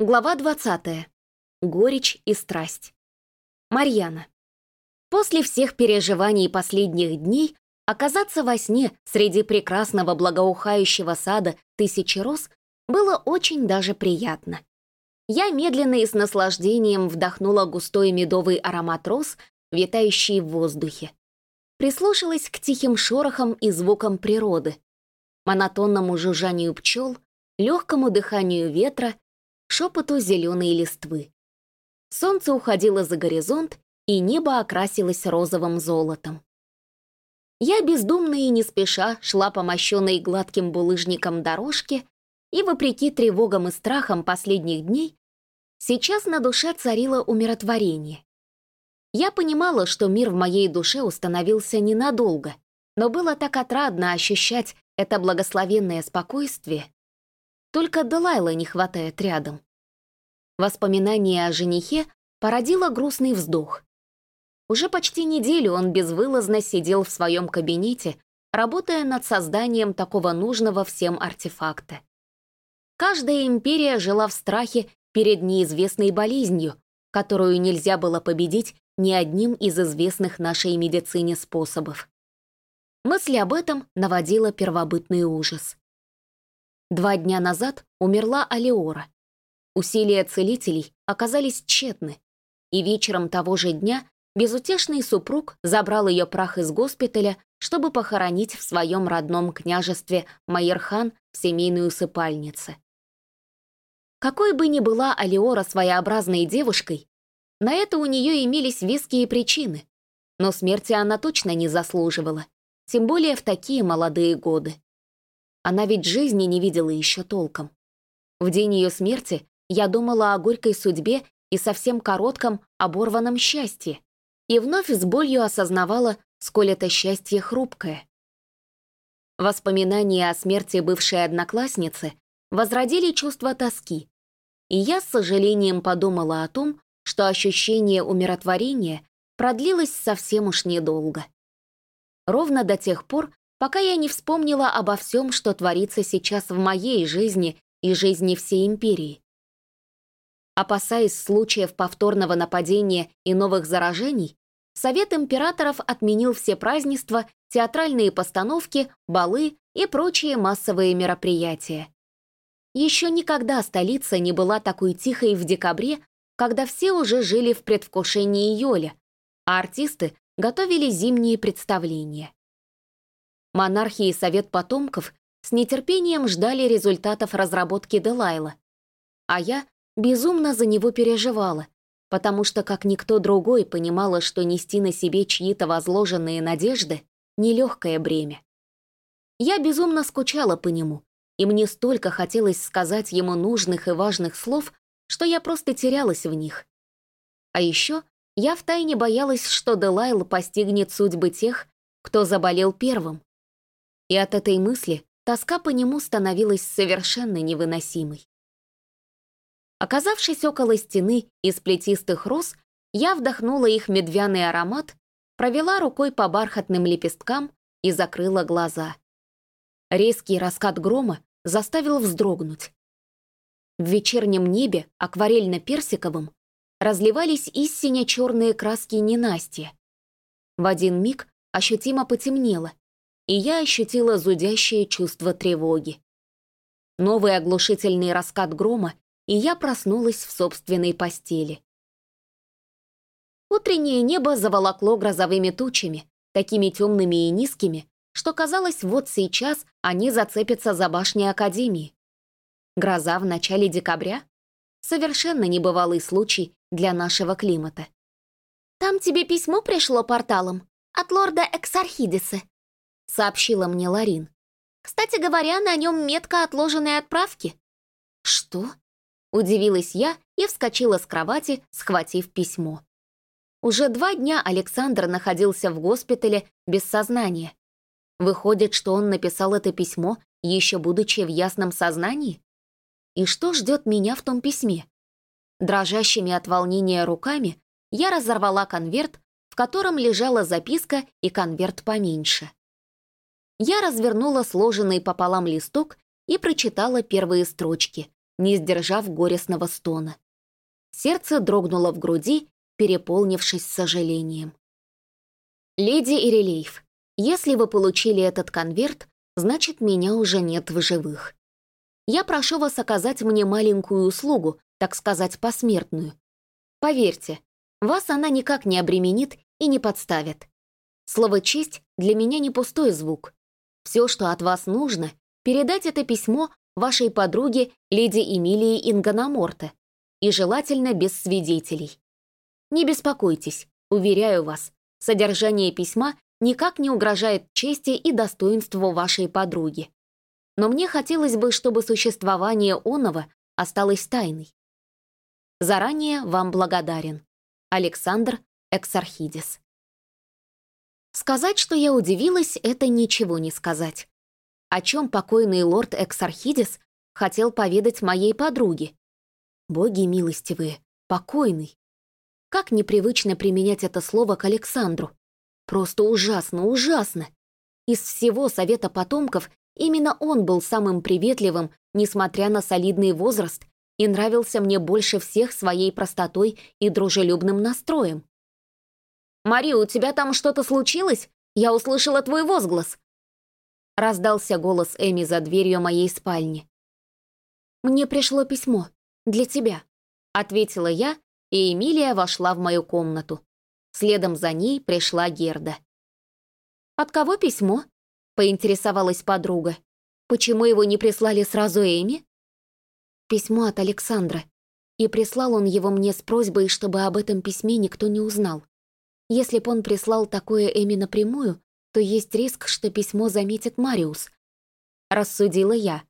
Глава 20. Горечь и страсть. Марьяна. После всех переживаний последних дней оказаться во сне среди прекрасного благоухающего сада тысячи роз было очень даже приятно. Я медленно и с наслаждением вдохнула густой медовый аромат роз, витающий в воздухе. Прислушалась к тихим шорохам и звукам природы, монотонному жужжанию пчел, легкому дыханию ветра шепоту зеленой листвы. Солнце уходило за горизонт, и небо окрасилось розовым золотом. Я бездумно и не спеша шла по мощенной гладким булыжником дорожке, и, вопреки тревогам и страхам последних дней, сейчас на душе царило умиротворение. Я понимала, что мир в моей душе установился ненадолго, но было так отрадно ощущать это благословенное спокойствие, только Делайла не хватает рядом. Воспоминание о женихе породило грустный вздох. Уже почти неделю он безвылазно сидел в своем кабинете, работая над созданием такого нужного всем артефакта. Каждая империя жила в страхе перед неизвестной болезнью, которую нельзя было победить ни одним из известных нашей медицине способов. Мысль об этом наводила первобытный ужас. Два дня назад умерла Алиора. Усилия целителей оказались тщетны, и вечером того же дня безутешный супруг забрал ее прах из госпиталя, чтобы похоронить в своем родном княжестве Майерхан в семейной усыпальнице. Какой бы ни была Алиора своеобразной девушкой, на это у нее имелись веские причины, но смерти она точно не заслуживала, тем более в такие молодые годы. Она ведь жизни не видела еще толком. В день ее смерти я думала о горькой судьбе и совсем коротком, оборванном счастье, и вновь с болью осознавала, сколь это счастье хрупкое. Воспоминания о смерти бывшей одноклассницы возродили чувство тоски, и я с сожалением подумала о том, что ощущение умиротворения продлилось совсем уж недолго. Ровно до тех пор, пока я не вспомнила обо всем, что творится сейчас в моей жизни и жизни всей империи. Опасаясь случаев повторного нападения и новых заражений, Совет императоров отменил все празднества, театральные постановки, балы и прочие массовые мероприятия. Еще никогда столица не была такой тихой в декабре, когда все уже жили в предвкушении Йоля, а артисты готовили зимние представления. Монархи и Совет потомков с нетерпением ждали результатов разработки Делайла. А я безумно за него переживала, потому что, как никто другой, понимала, что нести на себе чьи-то возложенные надежды — нелегкое бремя. Я безумно скучала по нему, и мне столько хотелось сказать ему нужных и важных слов, что я просто терялась в них. А еще я втайне боялась, что Делайл постигнет судьбы тех, кто заболел первым, и от этой мысли тоска по нему становилась совершенно невыносимой. Оказавшись около стены из плетистых роз, я вдохнула их медвяный аромат, провела рукой по бархатным лепесткам и закрыла глаза. Резкий раскат грома заставил вздрогнуть. В вечернем небе, акварельно-персиковым, разливались истинно черные краски ненастья. В один миг ощутимо потемнело, и я ощутила зудящее чувство тревоги. Новый оглушительный раскат грома, и я проснулась в собственной постели. Утреннее небо заволокло грозовыми тучами, такими темными и низкими, что казалось, вот сейчас они зацепятся за башни Академии. Гроза в начале декабря? Совершенно небывалый случай для нашего климата. «Там тебе письмо пришло порталом от лорда Эксархидиса», — сообщила мне Ларин. «Кстати говоря, на нем метка отложенной отправки». «Что?» — удивилась я и вскочила с кровати, схватив письмо. Уже два дня Александр находился в госпитале без сознания. Выходит, что он написал это письмо, еще будучи в ясном сознании? И что ждет меня в том письме? Дрожащими от волнения руками я разорвала конверт, в котором лежала записка и конверт поменьше. Я развернула сложенный пополам листок и прочитала первые строчки, не сдержав горестного стона. Сердце дрогнуло в груди, переполнившись сожалением. «Леди Ирелеев, если вы получили этот конверт, значит, меня уже нет в живых. Я прошу вас оказать мне маленькую услугу, так сказать, посмертную. Поверьте, вас она никак не обременит и не подставит. Слово «честь» для меня не пустой звук. Все, что от вас нужно, передать это письмо вашей подруге леди Эмилии Ингономорте, и желательно без свидетелей. Не беспокойтесь, уверяю вас, содержание письма никак не угрожает чести и достоинству вашей подруги. Но мне хотелось бы, чтобы существование оного осталось тайной. Заранее вам благодарен. Александр Эксархидис. Сказать, что я удивилась, это ничего не сказать. О чем покойный лорд Эксархидис хотел поведать моей подруге? Боги милостивые, покойный. Как непривычно применять это слово к Александру. Просто ужасно, ужасно. Из всего совета потомков именно он был самым приветливым, несмотря на солидный возраст, и нравился мне больше всех своей простотой и дружелюбным настроем. «Мари, у тебя там что-то случилось? Я услышала твой возглас!» Раздался голос Эми за дверью моей спальни. «Мне пришло письмо. Для тебя», — ответила я, и Эмилия вошла в мою комнату. Следом за ней пришла Герда. «От кого письмо?» — поинтересовалась подруга. «Почему его не прислали сразу Эми?» Письмо от Александра. И прислал он его мне с просьбой, чтобы об этом письме никто не узнал. Если б он прислал такое Эми напрямую, то есть риск, что письмо заметит Мариус. Рассудила я.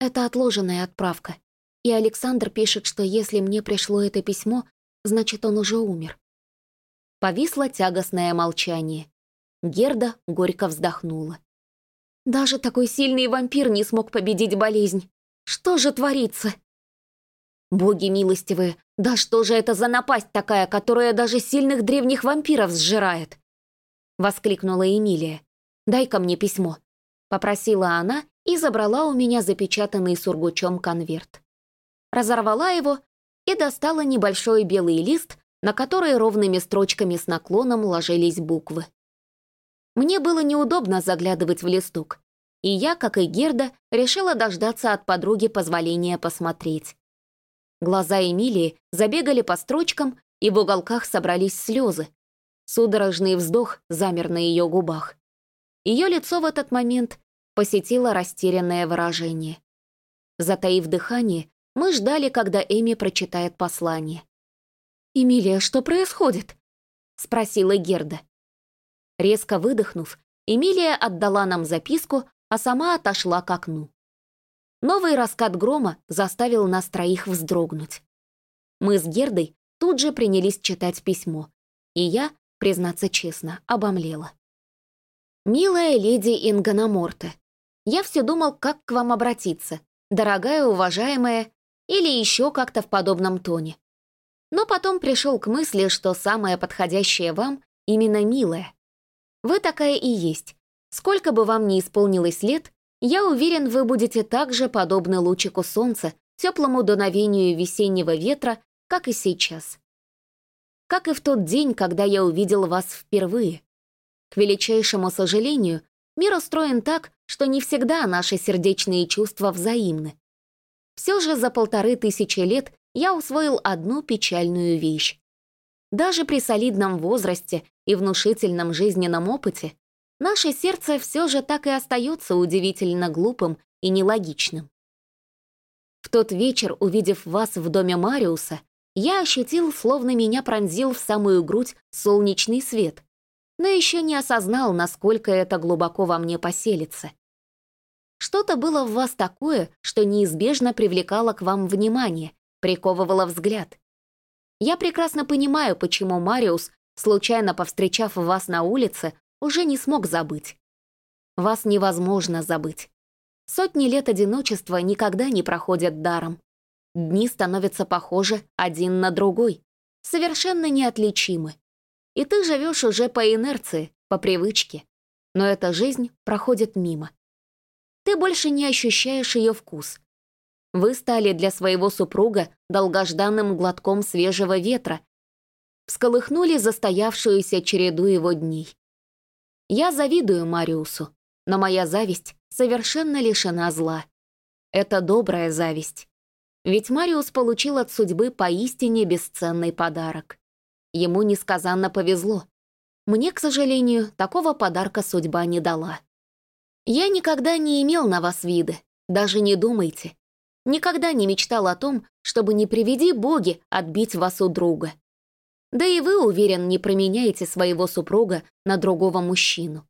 Это отложенная отправка. И Александр пишет, что если мне пришло это письмо, значит, он уже умер. Повисло тягостное молчание. Герда горько вздохнула. Даже такой сильный вампир не смог победить болезнь. Что же творится? Боги милостивые, да что же это за напасть такая, которая даже сильных древних вампиров сжирает? Воскликнула Эмилия. «Дай-ка мне письмо», — попросила она и забрала у меня запечатанный сургучом конверт. Разорвала его и достала небольшой белый лист, на которой ровными строчками с наклоном ложились буквы. Мне было неудобно заглядывать в листок, и я, как и Герда, решила дождаться от подруги позволения посмотреть. Глаза Эмилии забегали по строчкам, и в уголках собрались слезы. Судорожный вздох замер на ее губах. Ее лицо в этот момент посетило растерянное выражение. Затаив дыхание, мы ждали, когда Эми прочитает послание. «Эмилия, что происходит?» — спросила Герда. Резко выдохнув, Эмилия отдала нам записку, а сама отошла к окну. Новый раскат грома заставил нас троих вздрогнуть. Мы с Гердой тут же принялись читать письмо, и я, признаться честно, обомлела. «Милая леди Ингономорте, я все думал, как к вам обратиться, дорогая, уважаемая, или еще как-то в подобном тоне. Но потом пришел к мысли, что самое подходящее вам именно милое. Вы такая и есть. Сколько бы вам ни исполнилось лет, я уверен, вы будете так же подобны лучику солнца, теплому дуновению весеннего ветра, как и сейчас. Как и в тот день, когда я увидел вас впервые. К величайшему сожалению, мир устроен так, что не всегда наши сердечные чувства взаимны. Все же за полторы тысячи лет я усвоил одну печальную вещь. Даже при солидном возрасте и внушительном жизненном опыте наше сердце все же так и остается удивительно глупым и нелогичным. В тот вечер, увидев вас в доме Мариуса, я ощутил, словно меня пронзил в самую грудь солнечный свет, но еще не осознал, насколько это глубоко во мне поселится. Что-то было в вас такое, что неизбежно привлекало к вам внимание, приковывало взгляд. Я прекрасно понимаю, почему Мариус, случайно повстречав вас на улице, уже не смог забыть. Вас невозможно забыть. Сотни лет одиночества никогда не проходят даром. Дни становятся похожи один на другой, совершенно неотличимы. И ты живешь уже по инерции, по привычке. Но эта жизнь проходит мимо. Ты больше не ощущаешь ее вкус. Вы стали для своего супруга долгожданным глотком свежего ветра, всколыхнули застоявшуюся череду его дней. Я завидую Мариусу, но моя зависть совершенно лишена зла. Это добрая зависть. Ведь Мариус получил от судьбы поистине бесценный подарок. Ему несказанно повезло. Мне, к сожалению, такого подарка судьба не дала. Я никогда не имел на вас виды, даже не думайте. Никогда не мечтал о том, чтобы не приведи боги отбить вас у друга. Да и вы, уверен, не променяете своего супруга на другого мужчину.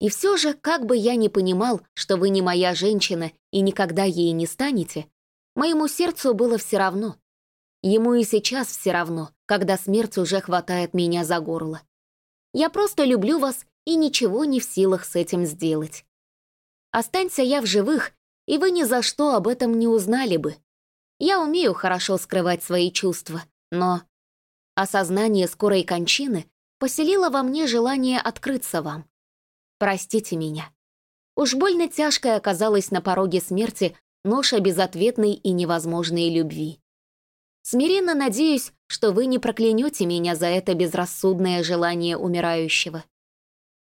И все же, как бы я ни понимал, что вы не моя женщина и никогда ей не станете, моему сердцу было все равно. Ему и сейчас все равно, когда смерть уже хватает меня за горло. Я просто люблю вас и ничего не в силах с этим сделать. Останься я в живых, и вы ни за что об этом не узнали бы. Я умею хорошо скрывать свои чувства, но осознание скорой кончины поселило во мне желание открыться вам. Простите меня. Уж больно тяжкой оказалась на пороге смерти ноша безответной и невозможной любви. Смиренно надеюсь, что вы не проклянете меня за это безрассудное желание умирающего.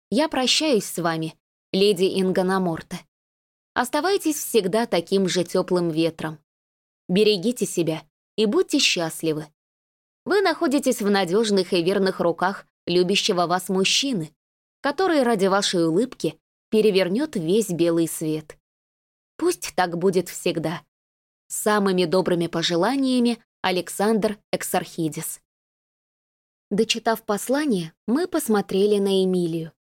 Я прощаюсь с вами, леди Ингономорта. Оставайтесь всегда таким же теплым ветром. Берегите себя и будьте счастливы. Вы находитесь в надежных и верных руках любящего вас мужчины, который ради вашей улыбки перевернет весь белый свет. Пусть так будет всегда. С самыми добрыми пожеланиями Александр Эксархидис. Дочитав послание, мы посмотрели на Эмилию.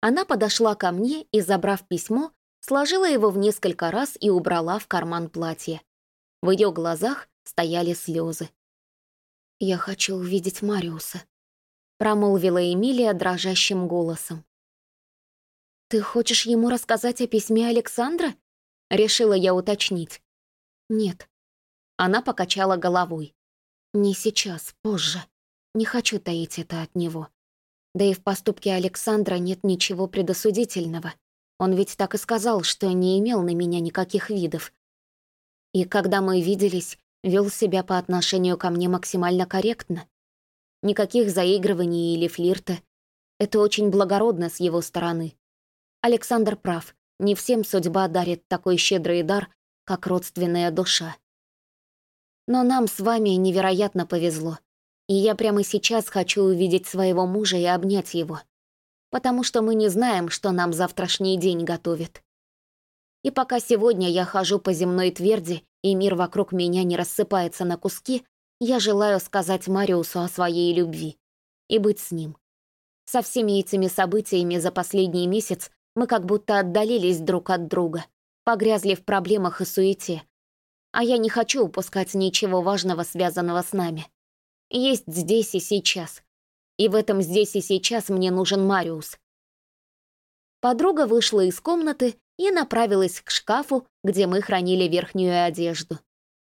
Она подошла ко мне и, забрав письмо, сложила его в несколько раз и убрала в карман платья. В ее глазах стояли слезы. «Я хочу увидеть Мариуса», — промолвила Эмилия дрожащим голосом. «Ты хочешь ему рассказать о письме Александра?» — решила я уточнить. «Нет». Она покачала головой. «Не сейчас, позже. Не хочу таить это от него. Да и в поступке Александра нет ничего предосудительного. Он ведь так и сказал, что не имел на меня никаких видов. И когда мы виделись, вел себя по отношению ко мне максимально корректно. Никаких заигрываний или флирта. Это очень благородно с его стороны. Александр прав, не всем судьба дарит такой щедрый дар, как родственная душа. Но нам с вами невероятно повезло. И я прямо сейчас хочу увидеть своего мужа и обнять его потому что мы не знаем, что нам завтрашний день готовит. И пока сегодня я хожу по земной тверди, и мир вокруг меня не рассыпается на куски, я желаю сказать Мариусу о своей любви и быть с ним. Со всеми этими событиями за последний месяц мы как будто отдалились друг от друга, погрязли в проблемах и суете. А я не хочу упускать ничего важного, связанного с нами. Есть здесь и сейчас, и в этом здесь и сейчас мне нужен Мариус. Подруга вышла из комнаты и направилась к шкафу, где мы хранили верхнюю одежду.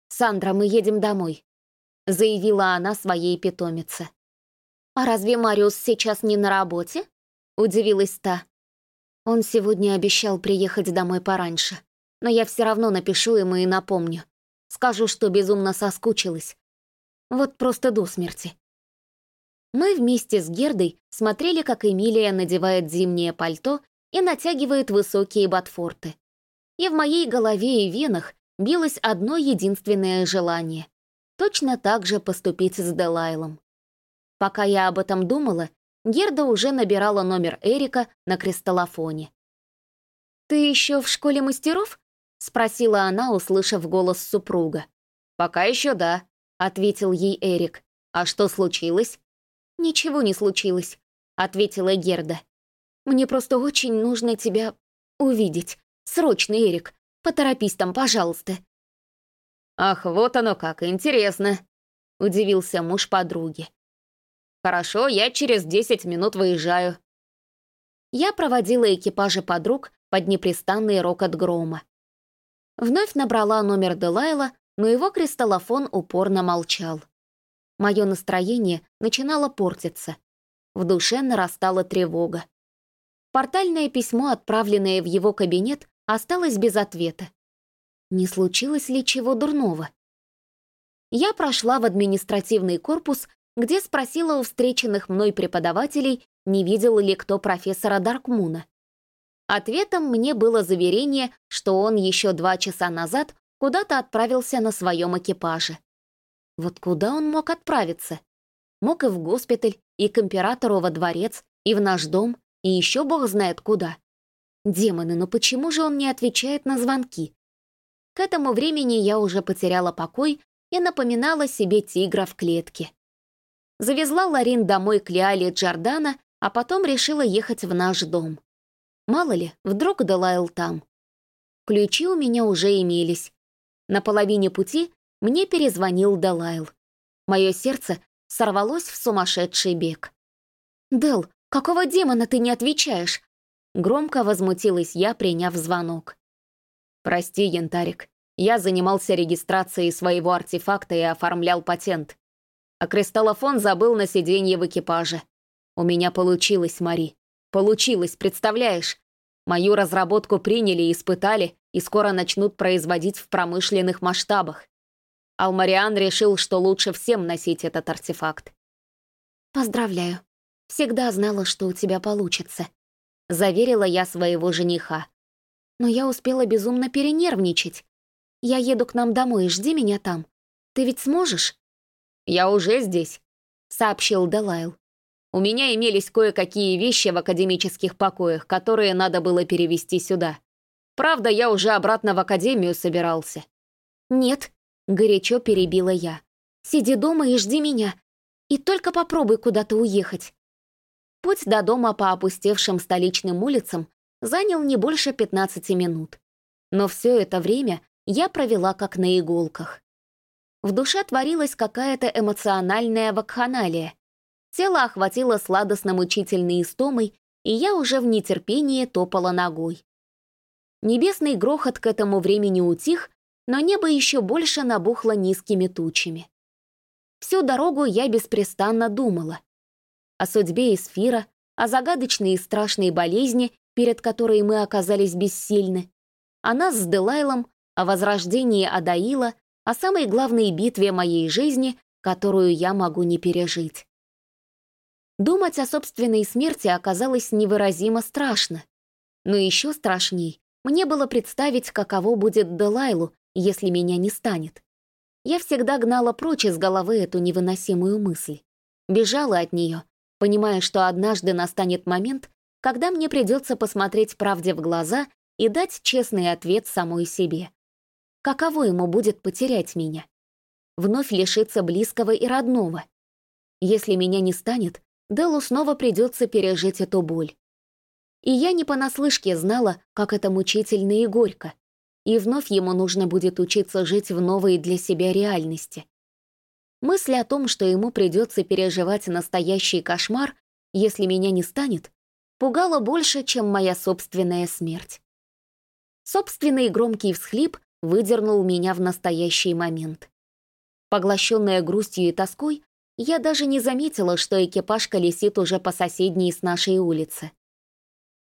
«Сандра, мы едем домой», — заявила она своей питомице. «А разве Мариус сейчас не на работе?» — удивилась та. Он сегодня обещал приехать домой пораньше, но я все равно напишу ему и напомню. Скажу, что безумно соскучилась. Вот просто до смерти. Мы вместе с Гердой смотрели, как Эмилия надевает зимнее пальто и натягивает высокие ботфорты. И в моей голове и венах билось одно единственное желание — точно так же поступить с Делайлом. Пока я об этом думала, Герда уже набирала номер Эрика на кристаллофоне. «Ты еще в школе мастеров?» — спросила она, услышав голос супруга. «Пока еще да», — ответил ей Эрик. «А что случилось?» «Ничего не случилось», — ответила Герда. «Мне просто очень нужно тебя увидеть. Срочно, Эрик. Поторопись там, пожалуйста». «Ах, вот оно как, интересно», — удивился муж подруги. «Хорошо, я через десять минут выезжаю». Я проводила экипажи подруг под непрестанный рокот грома. Вновь набрала номер Делайла, но его кристаллофон упорно молчал. Мое настроение начинало портиться. В душе нарастала тревога. Портальное письмо, отправленное в его кабинет, осталось без ответа. Не случилось ли чего дурного? Я прошла в административный корпус, где спросила у встреченных мной преподавателей, не видел ли кто профессора Даркмуна. Ответом мне было заверение, что он еще два часа назад куда-то отправился на своем экипаже. Вот куда он мог отправиться? Мог и в госпиталь, и к императору во дворец, и в наш дом, и еще бог знает куда. Демоны, но почему же он не отвечает на звонки? К этому времени я уже потеряла покой и напоминала себе тигра в клетке. Завезла Ларин домой к Лиале Джордана, а потом решила ехать в наш дом. Мало ли, вдруг Делайл там. Ключи у меня уже имелись. На половине пути мне перезвонил Делайл. Мое сердце сорвалось в сумасшедший бег. «Дел, какого демона ты не отвечаешь?» Громко возмутилась я, приняв звонок. «Прости, Янтарик, я занимался регистрацией своего артефакта и оформлял патент. А кристаллофон забыл на сиденье в экипаже. У меня получилось, Мари. Получилось, представляешь? Мою разработку приняли и испытали, и скоро начнут производить в промышленных масштабах. Алмариан решил, что лучше всем носить этот артефакт. «Поздравляю. Всегда знала, что у тебя получится», — заверила я своего жениха. «Но я успела безумно перенервничать. Я еду к нам домой, жди меня там. Ты ведь сможешь?» «Я уже здесь», — сообщил Делайл. «У меня имелись кое-какие вещи в академических покоях, которые надо было перевести сюда. Правда, я уже обратно в академию собирался». «Нет», Горячо перебила я. «Сиди дома и жди меня. И только попробуй куда-то уехать». Путь до дома по опустевшим столичным улицам занял не больше 15 минут. Но все это время я провела как на иголках. В душе творилась какая-то эмоциональная вакханалия. Тело охватило сладостно-мучительной истомой, и я уже в нетерпении топала ногой. Небесный грохот к этому времени утих, но небо еще больше набухло низкими тучами. Всю дорогу я беспрестанно думала. О судьбе Эсфира, о загадочной и страшной болезни, перед которой мы оказались бессильны, о нас с Делайлом, о возрождении Адаила, о самой главной битве моей жизни, которую я могу не пережить. Думать о собственной смерти оказалось невыразимо страшно. Но еще страшней мне было представить, каково будет Делайлу, если меня не станет. Я всегда гнала прочь из головы эту невыносимую мысль. Бежала от нее, понимая, что однажды настанет момент, когда мне придется посмотреть правде в глаза и дать честный ответ самой себе. Каково ему будет потерять меня? Вновь лишиться близкого и родного. Если меня не станет, Делу снова придется пережить эту боль. И я не понаслышке знала, как это мучительно и горько и вновь ему нужно будет учиться жить в новой для себя реальности. Мысль о том, что ему придется переживать настоящий кошмар, если меня не станет, пугала больше, чем моя собственная смерть. Собственный громкий всхлип выдернул меня в настоящий момент. Поглощенная грустью и тоской, я даже не заметила, что экипаж колесит уже по соседней с нашей улице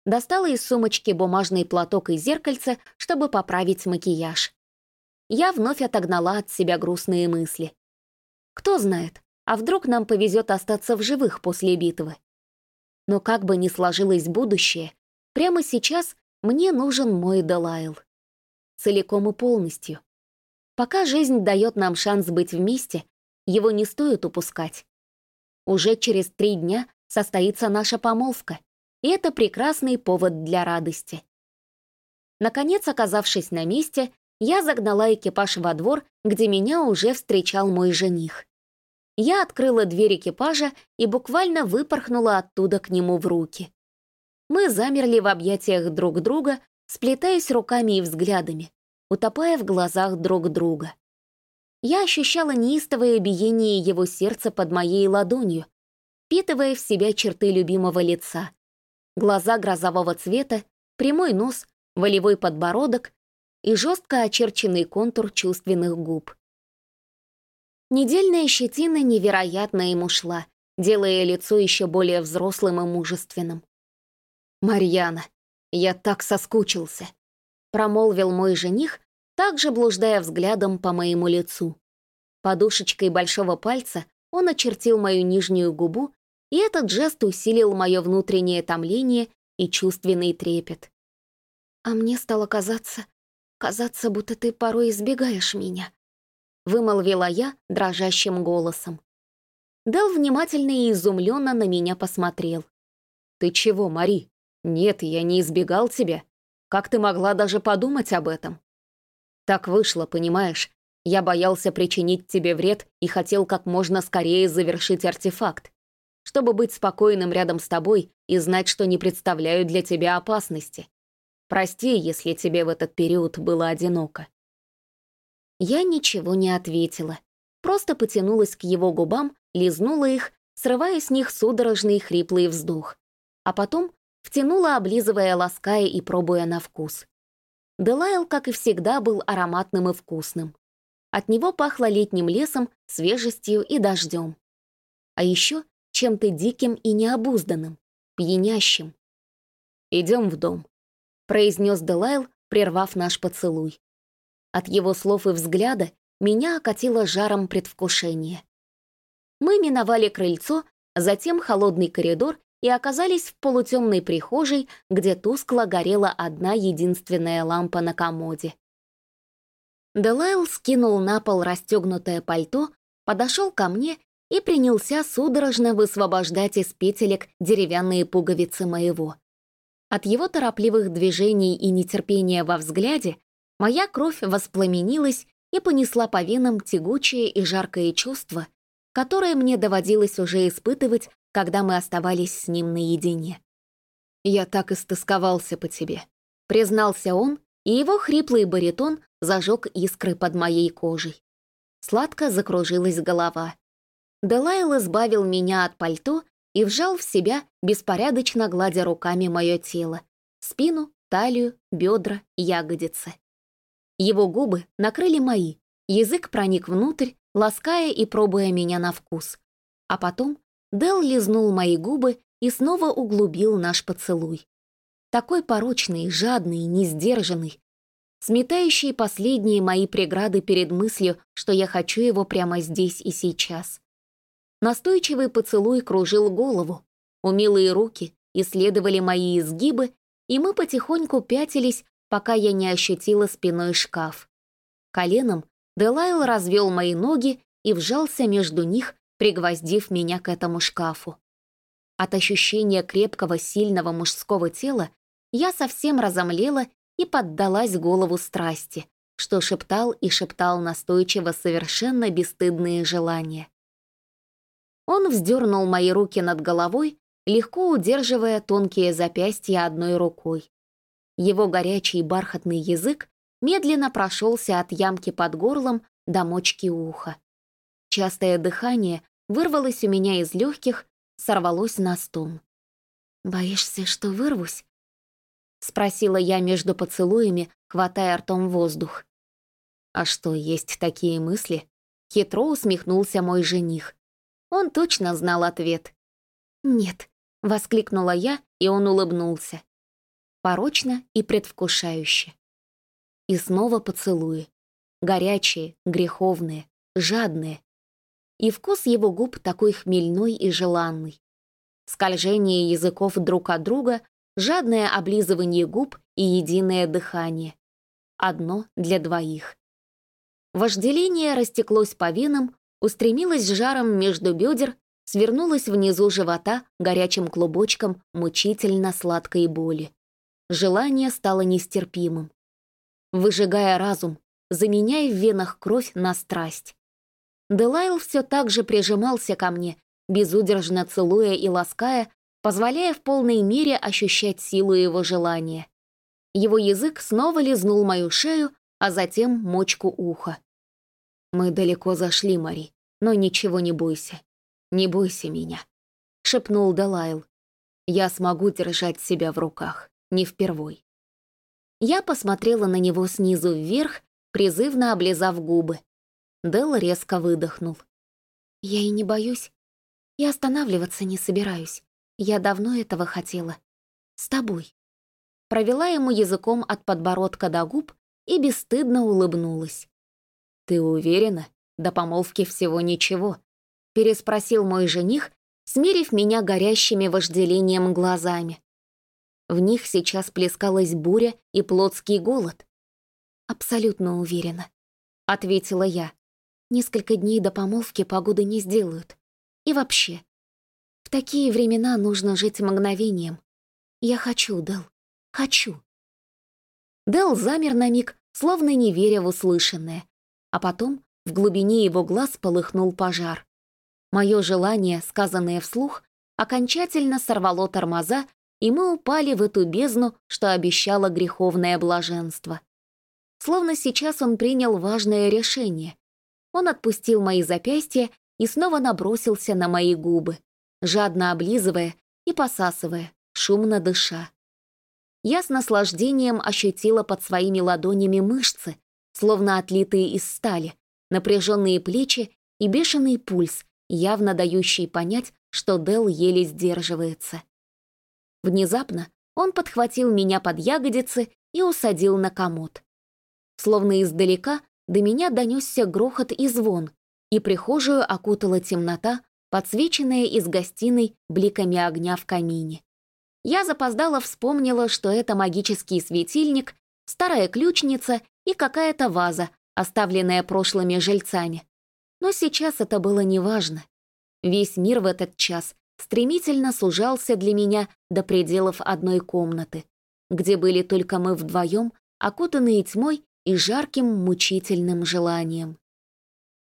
достала из сумочки бумажный платок и зеркальце, чтобы поправить макияж. Я вновь отогнала от себя грустные мысли. Кто знает, а вдруг нам повезет остаться в живых после битвы? Но как бы ни сложилось будущее, прямо сейчас мне нужен мой Делайл. Целиком и полностью. Пока жизнь дает нам шанс быть вместе, его не стоит упускать. Уже через три дня состоится наша помолвка и это прекрасный повод для радости. Наконец, оказавшись на месте, я загнала экипаж во двор, где меня уже встречал мой жених. Я открыла дверь экипажа и буквально выпорхнула оттуда к нему в руки. Мы замерли в объятиях друг друга, сплетаясь руками и взглядами, утопая в глазах друг друга. Я ощущала неистовое биение его сердца под моей ладонью, впитывая в себя черты любимого лица, глаза грозового цвета, прямой нос, волевой подбородок и жестко очерченный контур чувственных губ. Недельная щетина невероятно ему шла, делая лицо еще более взрослым и мужественным. «Марьяна, я так соскучился», — промолвил мой жених, также блуждая взглядом по моему лицу. Подушечкой большого пальца он очертил мою нижнюю губу, и этот жест усилил мое внутреннее томление и чувственный трепет. А мне стало казаться, казаться, будто ты порой избегаешь меня, вымолвила я дрожащим голосом. Дэл внимательно и изумленно на меня посмотрел. «Ты чего, Мари? Нет, я не избегал тебя. Как ты могла даже подумать об этом?» «Так вышло, понимаешь. Я боялся причинить тебе вред и хотел как можно скорее завершить артефакт, чтобы быть спокойным рядом с тобой и знать, что не представляю для тебя опасности. Прости, если тебе в этот период было одиноко». Я ничего не ответила, просто потянулась к его губам лизнула их, срывая с них судорожный хриплый вздох, а потом втянула, облизывая, лаская и пробуя на вкус. Делайл, как и всегда, был ароматным и вкусным. От него пахло летним лесом, свежестью и дождем. А еще чем-то диким и необузданным, пьянящим. «Идем в дом», — произнес Делайл, прервав наш поцелуй. От его слов и взгляда меня окатило жаром предвкушения. Мы миновали крыльцо, затем холодный коридор и оказались в полутемной прихожей, где тускло горела одна единственная лампа на комоде. Делайл скинул на пол расстегнутое пальто, подошел ко мне и принялся судорожно высвобождать из петелек деревянные пуговицы моего. От его торопливых движений и нетерпения во взгляде моя кровь воспламенилась и понесла по венам тягучее и жаркое чувство, которое мне доводилось уже испытывать, когда мы оставались с ним наедине. «Я так истосковался по тебе», — признался он, и его хриплый баритон зажег искры под моей кожей. Сладко закружилась голова. Делайл избавил меня от пальто и вжал в себя, беспорядочно гладя руками мое тело, спину, талию, бедра, ягодицы. Его губы накрыли мои, язык проник внутрь, лаская и пробуя меня на вкус. А потом Дел лизнул мои губы и снова углубил наш поцелуй. Такой порочный, жадный, несдержанный, сметающий последние мои преграды перед мыслью, что я хочу его прямо здесь и сейчас. Настойчивый поцелуй кружил голову, умелые руки исследовали мои изгибы, и мы потихоньку пятились, пока я не ощутила спиной шкаф. Коленом Делайл развел мои ноги и вжался между них, пригвоздив меня к этому шкафу. От ощущения крепкого, сильного мужского тела я совсем разомлела и поддалась голову страсти, что шептал и шептал настойчиво совершенно бесстыдные желания. Он вздернул мои руки над головой, легко удерживая тонкие запястья одной рукой. Его горячий бархатный язык медленно прошелся от ямки под горлом до мочки уха. Частое дыхание вырвалось у меня из легких, сорвалось на стон. «Боишься, что вырвусь?» — спросила я между поцелуями, хватая ртом воздух. «А что, есть такие мысли?» Хитро усмехнулся мой жених. Он точно знал ответ. «Нет», — воскликнула я, и он улыбнулся. Порочно и предвкушающе. И снова поцелуи. Горячие, греховные, жадные. И вкус его губ такой хмельной и желанный. Скольжение языков друг от друга, жадное облизывание губ и единое дыхание. Одно для двоих. Вожделение растеклось по венам, устремилось жаром между бедер, свернулось внизу живота горячим клубочком мучительно сладкой боли. Желание стало нестерпимым выжигая разум, заменяя в венах кровь на страсть. Делайл все так же прижимался ко мне, безудержно целуя и лаская, позволяя в полной мере ощущать силу его желания. Его язык снова лизнул мою шею, а затем мочку уха. «Мы далеко зашли, Мари, но ничего не бойся. Не бойся меня», — шепнул Делайл. «Я смогу держать себя в руках, не впервой». Я посмотрела на него снизу вверх, призывно облизав губы. Дел резко выдохнул. «Я и не боюсь. И останавливаться не собираюсь. Я давно этого хотела. С тобой». Провела ему языком от подбородка до губ, и бесстыдно улыбнулась. «Ты уверена? До помолвки всего ничего?» — переспросил мой жених, смерив меня горящими вожделением глазами. В них сейчас плескалась буря и плотский голод. «Абсолютно уверена», — ответила я. «Несколько дней до помолвки погоды не сделают. И вообще, в такие времена нужно жить мгновением. Я хочу, Дел, хочу». Дел замер на миг, словно не веря в услышанное, а потом в глубине его глаз полыхнул пожар. Мое желание, сказанное вслух, окончательно сорвало тормоза, и мы упали в эту бездну, что обещало греховное блаженство. Словно сейчас он принял важное решение. Он отпустил мои запястья и снова набросился на мои губы, жадно облизывая и посасывая, шумно дыша. Я с наслаждением ощутила под своими ладонями мышцы, словно отлитые из стали, напряженные плечи и бешеный пульс, явно дающий понять, что Дел еле сдерживается. Внезапно он подхватил меня под ягодицы и усадил на комод. Словно издалека до меня донесся грохот и звон, и прихожую окутала темнота, подсвеченная из гостиной бликами огня в камине. Я запоздала вспомнила, что это магический светильник, старая ключница и какая-то ваза, оставленная прошлыми жильцами. Но сейчас это было неважно. Весь мир в этот час стремительно сужался для меня до пределов одной комнаты, где были только мы вдвоем, окутанные тьмой и жарким мучительным желанием.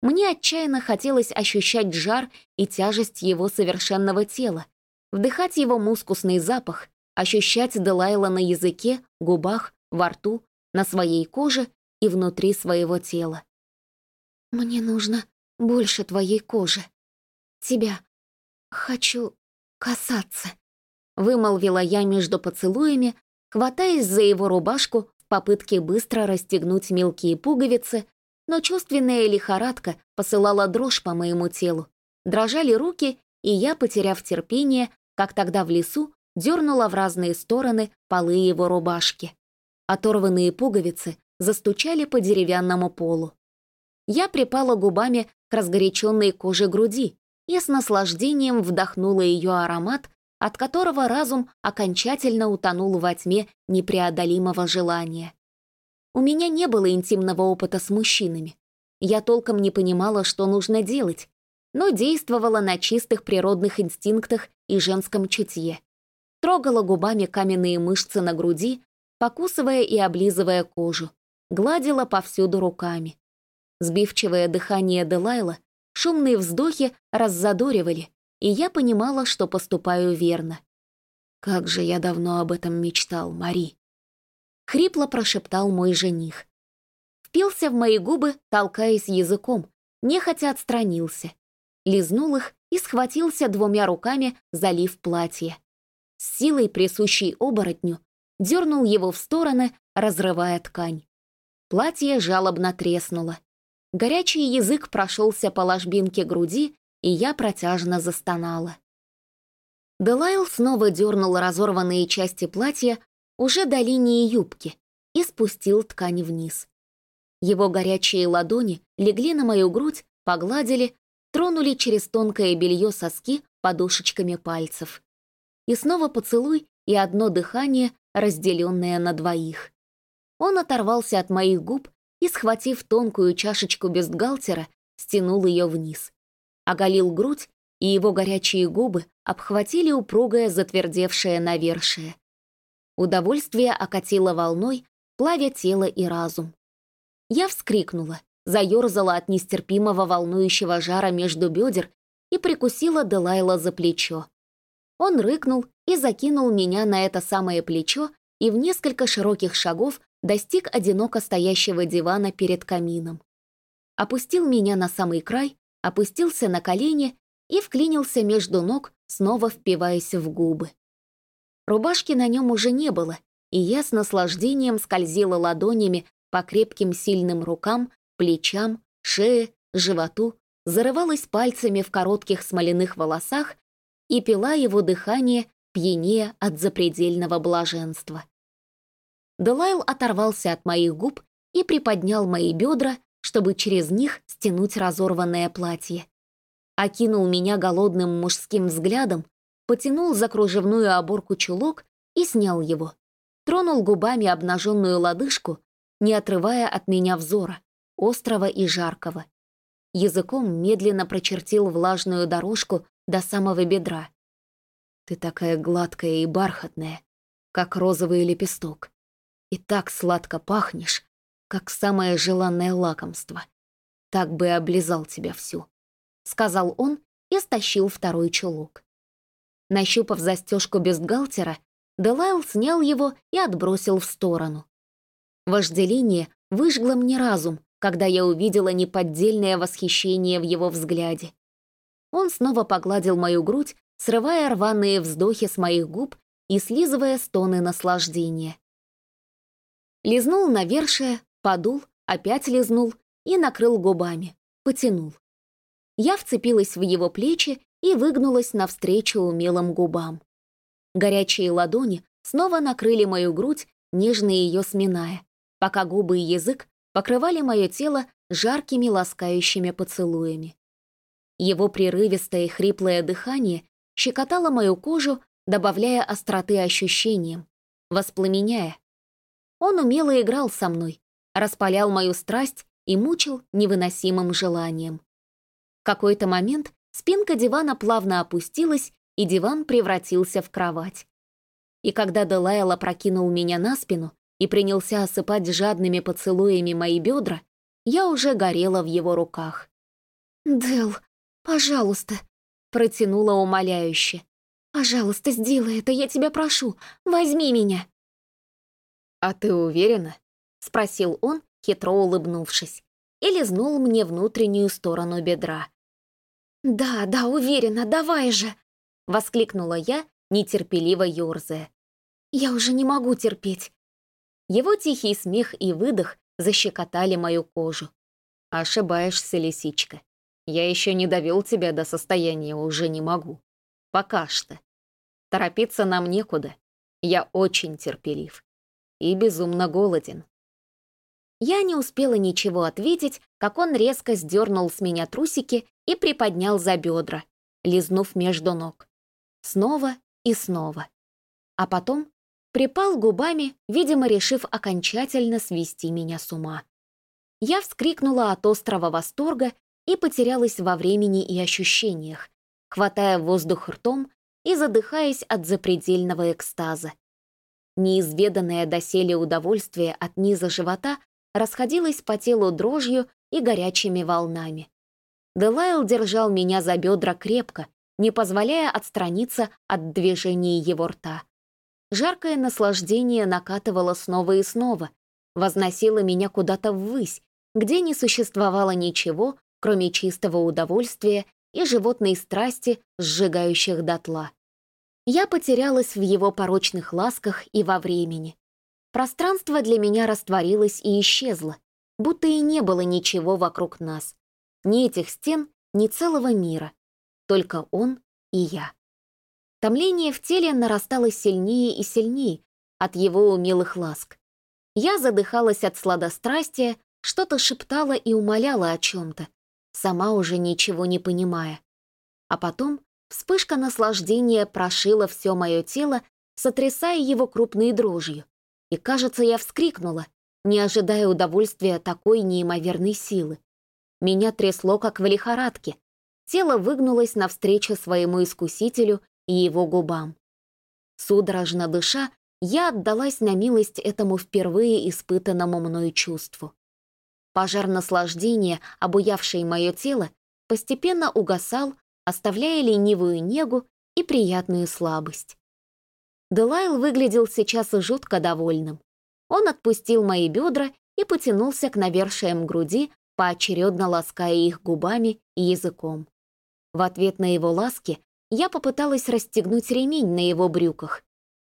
Мне отчаянно хотелось ощущать жар и тяжесть его совершенного тела, вдыхать его мускусный запах, ощущать Делайла на языке, губах, во рту, на своей коже и внутри своего тела. «Мне нужно больше твоей кожи. Тебя. Хочу касаться», — вымолвила я между поцелуями, хватаясь за его рубашку попытке быстро расстегнуть мелкие пуговицы, но чувственная лихорадка посылала дрожь по моему телу. Дрожали руки, и я, потеряв терпение, как тогда в лесу, дернула в разные стороны полы его рубашки. Оторванные пуговицы застучали по деревянному полу. Я припала губами к разгоряченной коже груди и с наслаждением вдохнула ее аромат, от которого разум окончательно утонул во тьме непреодолимого желания. У меня не было интимного опыта с мужчинами. Я толком не понимала, что нужно делать, но действовала на чистых природных инстинктах и женском чутье. Трогала губами каменные мышцы на груди, покусывая и облизывая кожу, гладила повсюду руками. Сбивчивое дыхание Делайла, шумные вздохи раззадоривали, и я понимала, что поступаю верно. «Как же я давно об этом мечтал, Мари!» Хрипло прошептал мой жених. Впился в мои губы, толкаясь языком, нехотя отстранился. Лизнул их и схватился двумя руками, залив платье. С силой, присущей оборотню, дернул его в стороны, разрывая ткань. Платье жалобно треснуло. Горячий язык прошелся по ложбинке груди, и я протяжно застонала. Делайл снова дернул разорванные части платья уже до линии юбки и спустил ткань вниз. Его горячие ладони легли на мою грудь, погладили, тронули через тонкое белье соски подушечками пальцев. И снова поцелуй и одно дыхание, разделенное на двоих. Он оторвался от моих губ и, схватив тонкую чашечку бюстгальтера, стянул ее вниз оголил грудь, и его горячие губы обхватили упругое затвердевшее навершие. Удовольствие окатило волной, плавя тело и разум. Я вскрикнула, заерзала от нестерпимого волнующего жара между бедер и прикусила Делайла за плечо. Он рыкнул и закинул меня на это самое плечо и в несколько широких шагов достиг одиноко стоящего дивана перед камином. Опустил меня на самый край опустился на колени и вклинился между ног, снова впиваясь в губы. Рубашки на нем уже не было, и я с наслаждением скользила ладонями по крепким сильным рукам, плечам, шее, животу, зарывалась пальцами в коротких смоляных волосах и пила его дыхание, пьянее от запредельного блаженства. Делайл оторвался от моих губ и приподнял мои бедра, чтобы через них стянуть разорванное платье. Окинул меня голодным мужским взглядом, потянул за кружевную оборку чулок и снял его. Тронул губами обнаженную лодыжку, не отрывая от меня взора, острого и жаркого. Языком медленно прочертил влажную дорожку до самого бедра. «Ты такая гладкая и бархатная, как розовый лепесток, и так сладко пахнешь, как самое желанное лакомство. Так бы и облизал тебя всю», — сказал он и стащил второй чулок. Нащупав застежку бюстгальтера, Делайл снял его и отбросил в сторону. Вожделение выжгло мне разум, когда я увидела неподдельное восхищение в его взгляде. Он снова погладил мою грудь, срывая рваные вздохи с моих губ и слизывая стоны наслаждения. Лизнул навершие, подул, опять лизнул и накрыл губами, потянул. Я вцепилась в его плечи и выгнулась навстречу умелым губам. Горячие ладони снова накрыли мою грудь, нежно ее сминая, пока губы и язык покрывали мое тело жаркими ласкающими поцелуями. Его прерывистое хриплое дыхание щекотало мою кожу, добавляя остроты ощущениям, воспламеняя. Он умело играл со мной, распалял мою страсть и мучил невыносимым желанием. В какой-то момент спинка дивана плавно опустилась, и диван превратился в кровать. И когда Делайла прокинул меня на спину и принялся осыпать жадными поцелуями мои бедра, я уже горела в его руках. «Дел, пожалуйста», — протянула умоляюще. «Пожалуйста, сделай это, я тебя прошу, возьми меня». «А ты уверена?» — спросил он, хитро улыбнувшись, и лизнул мне внутреннюю сторону бедра. «Да, да, уверена, давай же!» — воскликнула я, нетерпеливо ёрзая. «Я уже не могу терпеть». Его тихий смех и выдох защекотали мою кожу. «Ошибаешься, лисичка. Я еще не довел тебя до состояния, уже не могу. Пока что. Торопиться нам некуда. Я очень терпелив. И безумно голоден». Я не успела ничего ответить, как он резко сдернул с меня трусики и приподнял за бедра, лизнув между ног снова и снова. А потом припал губами, видимо, решив окончательно свести меня с ума. Я вскрикнула от острого восторга и потерялась во времени и ощущениях, хватая воздух ртом и задыхаясь от запредельного экстаза. Неизведанное доселе удовольствие от низа живота расходилось по телу дрожью и горячими волнами. Делайл держал меня за бедра крепко, не позволяя отстраниться от движений его рта. Жаркое наслаждение накатывало снова и снова, возносило меня куда-то ввысь, где не существовало ничего, кроме чистого удовольствия и животной страсти, сжигающих дотла. Я потерялась в его порочных ласках и во времени. Пространство для меня растворилось и исчезло, будто и не было ничего вокруг нас. Ни этих стен, ни целого мира. Только он и я. Томление в теле нарастало сильнее и сильнее от его умелых ласк. Я задыхалась от сладострастия, что-то шептала и умоляла о чем-то, сама уже ничего не понимая. А потом вспышка наслаждения прошила все мое тело, сотрясая его крупной дрожью. И, кажется, я вскрикнула, не ожидая удовольствия такой неимоверной силы. Меня трясло, как в лихорадке, Тело выгнулось навстречу своему искусителю и его губам. Судорожно дыша, я отдалась на милость этому впервые испытанному мною чувству. Пожар наслаждения, обуявший мое тело, постепенно угасал, оставляя ленивую негу и приятную слабость. Делайл выглядел сейчас жутко довольным. Он отпустил мои бедра и потянулся к навершиям груди, поочередно лаская их губами и языком. В ответ на его ласки я попыталась расстегнуть ремень на его брюках,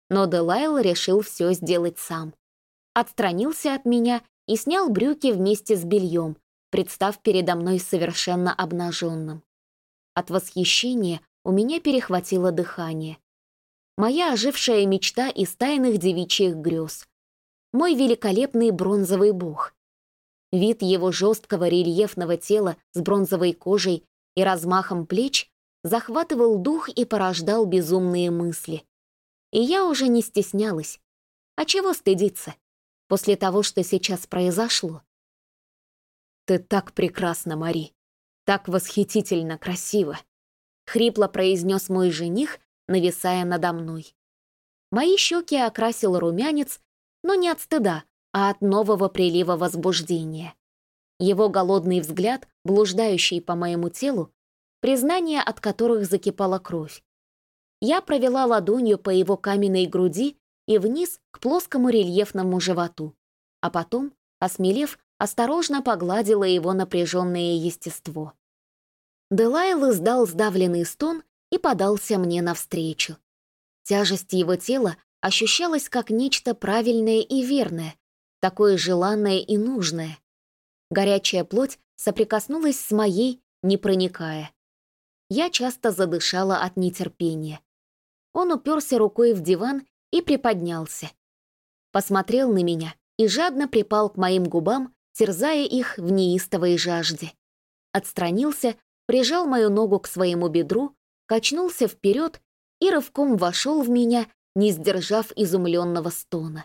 но Делайл решил все сделать сам. Отстранился от меня и снял брюки вместе с бельем, представ передо мной совершенно обнаженным. От восхищения у меня перехватило дыхание. Моя ожившая мечта из тайных девичьих грез. Мой великолепный бронзовый бог. Вид его жесткого рельефного тела с бронзовой кожей и размахом плеч захватывал дух и порождал безумные мысли. И я уже не стеснялась. А чего стыдиться? После того, что сейчас произошло. «Ты так прекрасна, Мари! Так восхитительно красиво!» — хрипло произнес мой жених, нависая надо мной. Мои щеки окрасил румянец, но не от стыда, а от нового прилива возбуждения. Его голодный взгляд, блуждающий по моему телу, признание от которых закипала кровь. Я провела ладонью по его каменной груди и вниз к плоскому рельефному животу, а потом, осмелев, осторожно погладила его напряженное естество. Делайл издал сдавленный стон и подался мне навстречу. Тяжесть его тела ощущалась как нечто правильное и верное, такое желанное и нужное. Горячая плоть соприкоснулась с моей, не проникая. Я часто задышала от нетерпения. Он уперся рукой в диван и приподнялся. Посмотрел на меня и жадно припал к моим губам, терзая их в неистовой жажде. Отстранился, прижал мою ногу к своему бедру, качнулся вперед и рывком вошел в меня, не сдержав изумленного стона.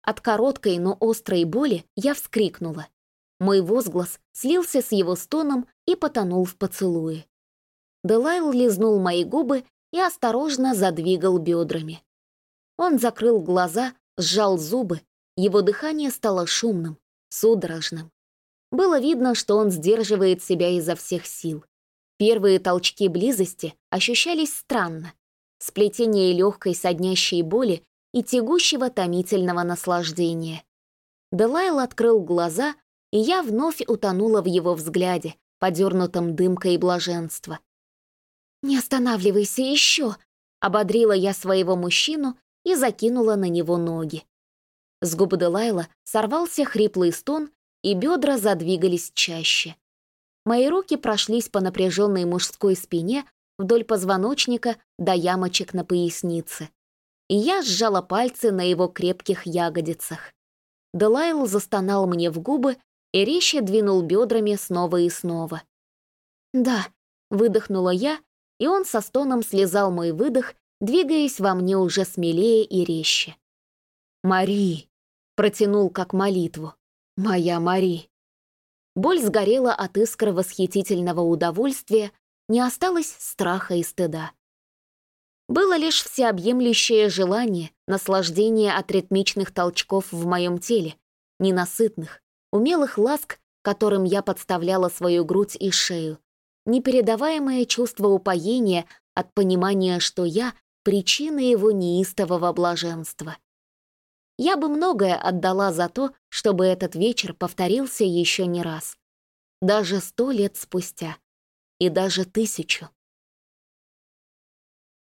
От короткой, но острой боли я вскрикнула. Мой возглас слился с его стоном и потонул в поцелуе. Делайл лизнул мои губы и осторожно задвигал бедрами. Он закрыл глаза, сжал зубы, его дыхание стало шумным, судорожным. Было видно, что он сдерживает себя изо всех сил. Первые толчки близости ощущались странно. Сплетение легкой соднящей боли и тягущего томительного наслаждения. Делайл открыл глаза, и я вновь утонула в его взгляде, подернутом дымкой блаженства. «Не останавливайся еще!» — ободрила я своего мужчину и закинула на него ноги. С губ Делайла сорвался хриплый стон, и бедра задвигались чаще. Мои руки прошлись по напряженной мужской спине вдоль позвоночника до ямочек на пояснице. И я сжала пальцы на его крепких ягодицах. Делайл застонал мне в губы и резче двинул бедрами снова и снова. «Да», — выдохнула я, и он со стоном слезал мой выдох, двигаясь во мне уже смелее и резче. «Мари!» — протянул как молитву. «Моя Мари!» Боль сгорела от искры восхитительного удовольствия, не осталось страха и стыда. Было лишь всеобъемлющее желание, наслаждение от ритмичных толчков в моем теле, ненасытных, умелых ласк, которым я подставляла свою грудь и шею, непередаваемое чувство упоения от понимания, что я — причина его неистового блаженства. Я бы многое отдала за то, чтобы этот вечер повторился еще не раз. Даже сто лет спустя. И даже тысячу.